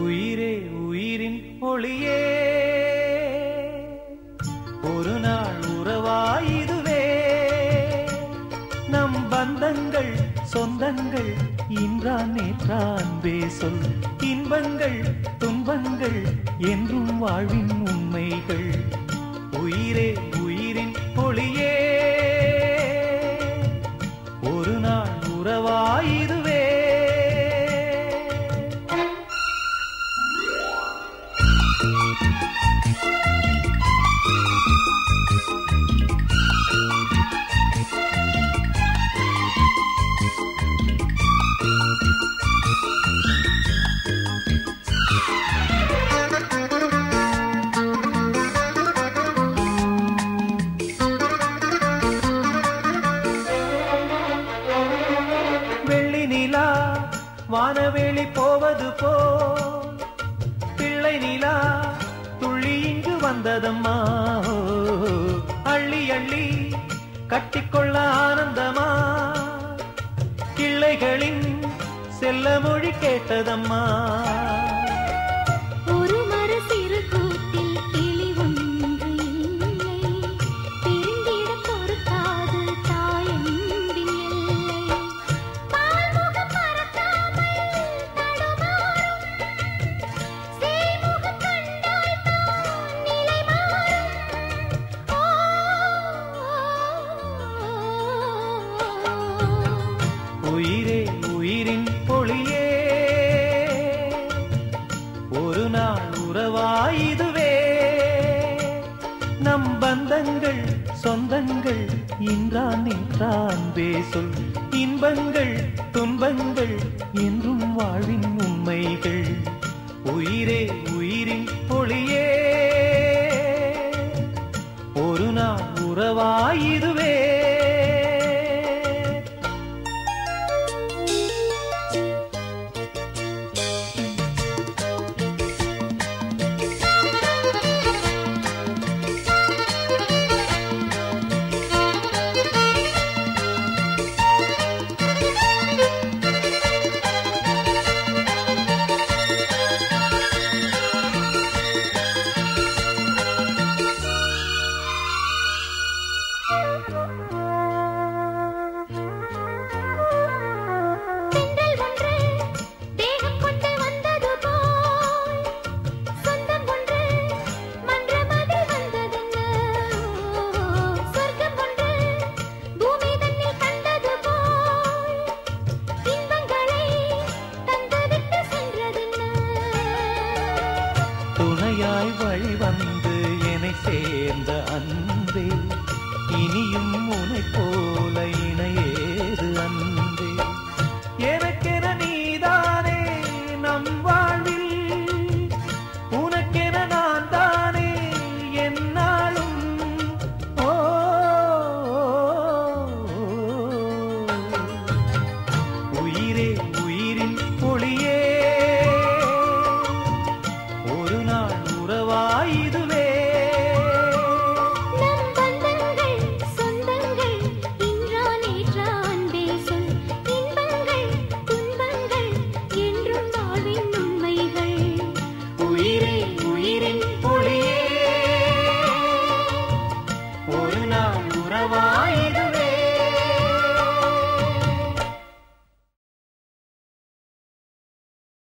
உயிரே உயிரின் ஒளியே. ஒரு நாள் உறவாயுதுவே. நம் பந்தங்கள் சொந்தங்கள் இன்றான் நேற்றான் சொல். இன்பங்கள் துன்பங்கள் என்றும் வாழ்வின் உண்மைகள். உயிரே உயிரின் வானவேளி போவது போ. பிள்ளை நிலா துள்ளி இங்கு வந்ததம்மா. அள்ளி அள்ளி கட்டிக்கொள்ள ஆனந்தமா. கிள்ளைகளின் செல்ல மொழி கேட்டதம்மா. உயிரே உயிரின் பொழியே. ஒரு நாள் உறவாயுதுவே. நம் பந்தங்கள் சொந்தங்கள் இன்றான் நின்றான் பேசும். இன்பங்கள் துன்பங்கள் என்றும் வாழ்வின் உண்மைகள். உயிரே உயிரின் பொழியே. வழி வந்து என்னை சேர்ந்த அன்பே. இனியும் உனை போல இணையேது அன்பே. எனக்கென நீதானே நம் வாழ்வில்? உனக்கென நான் தானே என்னாலும்? ஓ. உயிரே உறவாயிடுவே